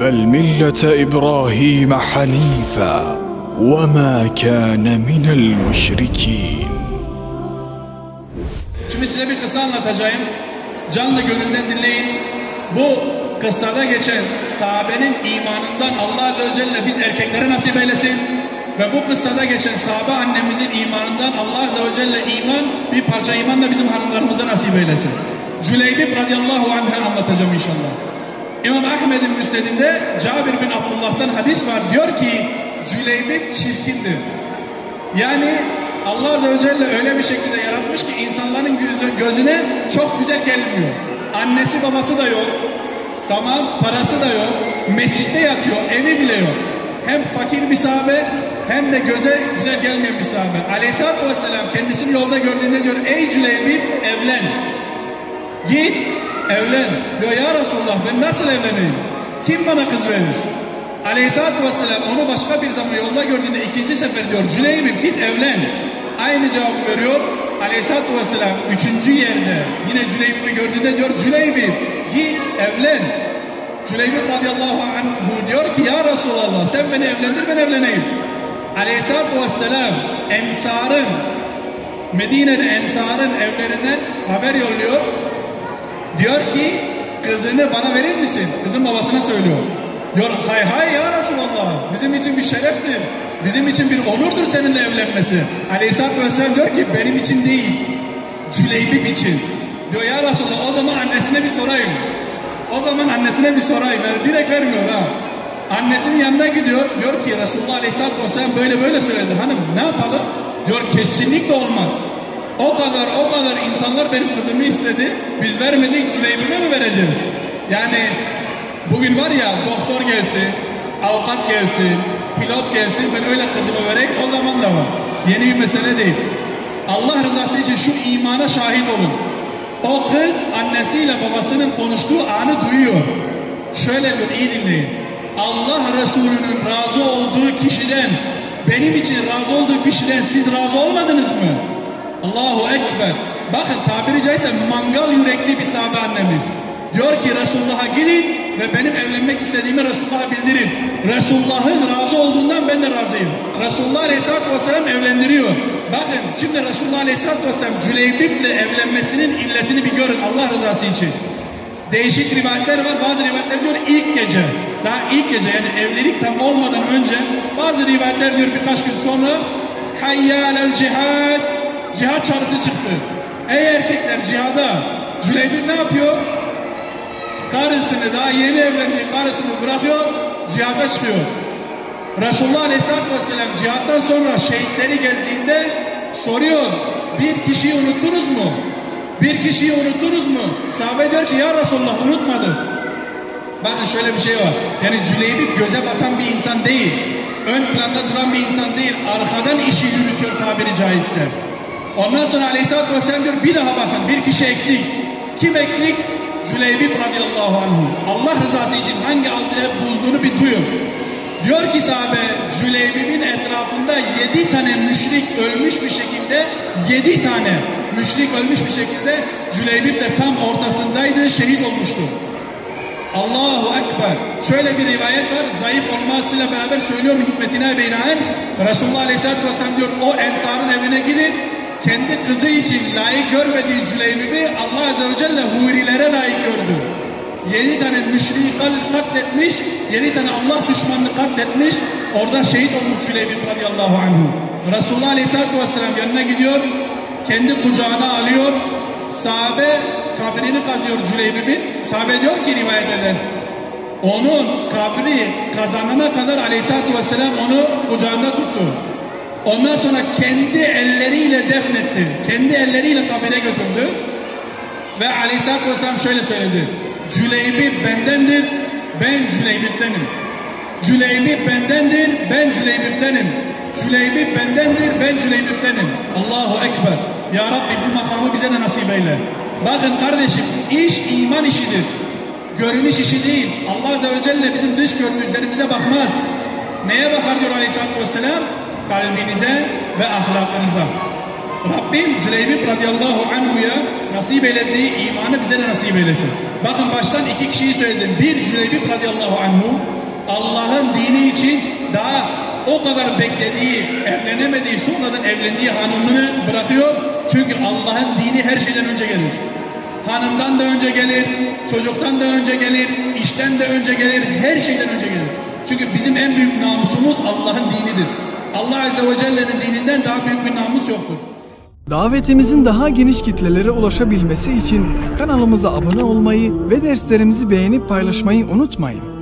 بل مله ابراهيم حنيفا وما كان من المشركين Şimdi size bir kısa anlatacağım. Canlı gönülden dinleyin. Bu kıssada geçen sahabenin imanından Allah Azze ve Celle biz erkeklere nasip eylesin. Ve bu kıssada geçen sahabe annemizin imanından Allah Azze ve Celle iman, bir parça iman da bizim hanımlarımıza nasip eylesin. Cüleybib radıyallahu anh'ı anlatacağım inşallah. İmam Ahmed'in müstedinde Cabir bin Abdullah'tan hadis var. Diyor ki Cüleybib çirkindir. Yani Allah Azze ve Celle öyle bir şekilde yaratmış ki insanların gözü- gözüne çok güzel gelmiyor. Annesi babası da yok. Tamam parası da yok. Mescitte yatıyor. Evi bile yok. Hem fakir bir sahabe hem de göze güzel gelmeyen bir sahabe. Aleyhisselatü Vesselam kendisini yolda gördüğünde diyor ey Cüleybib evlen. Git evlen. Diyor ya Resulullah ben nasıl evleneyim? Kim bana kız verir? Aleyhisselatü Vesselam onu başka bir zaman yolda gördüğünde ikinci sefer diyor Cüleybib git evlen. Aynı cevabı veriyor. Aleyhisselatü Vesselam üçüncü yerde yine Cüleybib'i gördüğünde diyor Cüleybib git evlen. Cüleybib radıyallahu anh diyor ki ya Resulallah sen beni evlendir ben evleneyim. Aleyhisselatü Vesselam Ensar'ın Medine'de Ensar'ın evlerinden haber yolluyor. Diyor ki kızını bana verir misin? Kızın babasına söylüyor. Diyor hay hay ya Resulallah bizim için bir şereftir. Bizim için bir onurdur seninle evlenmesi. Aleyhisselatü Vesselam diyor ki benim için değil. Cüleybib için. Diyor ya Resulallah o zaman annesine bir sorayım. O zaman annesine bir sorayım. Yani direkt vermiyor ha. Annesinin yanına gidiyor. Diyor ki Resulullah Aleyhisselatü Vesselam böyle böyle söyledi. Hanım ne yapalım? Diyor kesinlikle olmaz. O kadar o kadar insanlar benim kızımı istedi. Biz vermedik Süleym'e mi vereceğiz? Yani bugün var ya doktor gelsin, avukat gelsin, pilot gelsin ben öyle kızımı vereyim o zaman da var. Yeni bir mesele değil. Allah rızası için şu imana şahit olun. O kız annesiyle babasının konuştuğu anı duyuyor. Şöyle diyor iyi dinleyin. Allah Resulü'nün razı olduğu kişiden benim için razı olduğu kişiden siz razı olmadınız mı? Allahu Ekber. Bakın tabiri caizse mangal yürekli bir sahabe annemiz. Diyor ki Resulullah'a gidin ve benim evlenmek istediğimi Resulullah'a bildirin. Resulullah'ın razı olduğundan ben de razıyım. Resulullah Aleyhisselatü Vesselam evlendiriyor. Bakın şimdi Resulullah Aleyhisselatü Vesselam Cüleybib'le evlenmesinin illetini bir görün Allah rızası için. Değişik rivayetler var. Bazı rivayetler diyor ilk gece. Daha ilk gece yani evlilik tam olmadan önce bazı rivayetler diyor birkaç gün sonra hayyâlel cihad Cihat çağrısı çıktı. Ey erkekler cihada. Cüleybin ne yapıyor? Karısını daha yeni evlendiği karısını bırakıyor. Cihada çıkıyor. Resulullah Aleyhisselatü Vesselam cihattan sonra şehitleri gezdiğinde soruyor. Bir kişiyi unuttunuz mu? Bir kişiyi unuttunuz mu? Sahabe diyor ki ya Resulullah unutmadık. Bakın şöyle bir şey var. Yani Cüleybi göze batan bir insan değil. Ön planda duran bir insan değil. Arkadan işi yürütüyor tabiri caizse. Ondan sonra Aleyhisselatü Vesselam diyor bir daha bakın bir kişi eksik. Kim eksik? Cüleybib radıyallahu anhu. Allah rızası için hangi adile bulduğunu bir duyun. Diyor ki sahabe Cüleybib'in etrafında yedi tane müşrik ölmüş bir şekilde yedi tane müşrik ölmüş bir şekilde Cüleybib de tam ortasındaydı şehit olmuştu. Allahu Ekber. Şöyle bir rivayet var. Zayıf olmasıyla beraber söylüyorum hikmetine binaen. Resulullah Aleyhisselatü Vesselam diyor o ensarın evine gidin. Kendi kızı için layık görmediği Cüleybib'i Allah Azze ve Celle hurilere layık gördü. Yedi tane müşriği katletmiş, yedi tane Allah düşmanını katletmiş. Orada şehit olmuş Cüleybib radıyallahu anhu. Resulullah Aleyhisselatü Vesselam yanına gidiyor. Kendi kucağına alıyor. Sahabe kabrini kazıyor Cüleybib'in. Sahabe diyor ki rivayet eden. Onun kabri kazanana kadar Aleyhisselatü Vesselam onu kucağında tuttu. Ondan sonra kendi elleriyle defnetti. Kendi elleriyle kabire götürdü. Ve Aleyhisselatü Vesselam şöyle söyledi. Cüleybib bendendir, ben Cüleybib'denim. Cüleybib bendendir, ben Cüleybib'denim. Cüleybib bendendir, ben Cüleybib'denim. Allahu Ekber. Ya Rabbi bu makamı bize de nasip eyle. Bakın kardeşim, iş iman işidir. Görünüş işi değil. Allah Azze ve Celle bizim dış görünüşlerimize bakmaz. Neye bakar diyor Aleyhisselatü Vesselam? Kalbinize ve ahlakınıza. Rabbim Züleybip radıyallahu anhu'ya nasip eylediği imanı bize de nasip eylesin. Bakın baştan iki kişiyi söyledim. Bir Züleybip radıyallahu anhu Allah'ın dini için daha o kadar beklediği, evlenemediği, sonradan evlendiği hanımını bırakıyor. Çünkü Allah'ın dini her şeyden önce gelir. Hanımdan da önce gelir, çocuktan da önce gelir, işten de önce gelir, her şeyden önce gelir. Çünkü bizim en büyük namusumuz Allah'ın dinidir. Allah Azze ve Celle'nin dininden daha büyük bir namus yoktur. Davetimizin daha geniş kitlelere ulaşabilmesi için kanalımıza abone olmayı ve derslerimizi beğenip paylaşmayı unutmayın.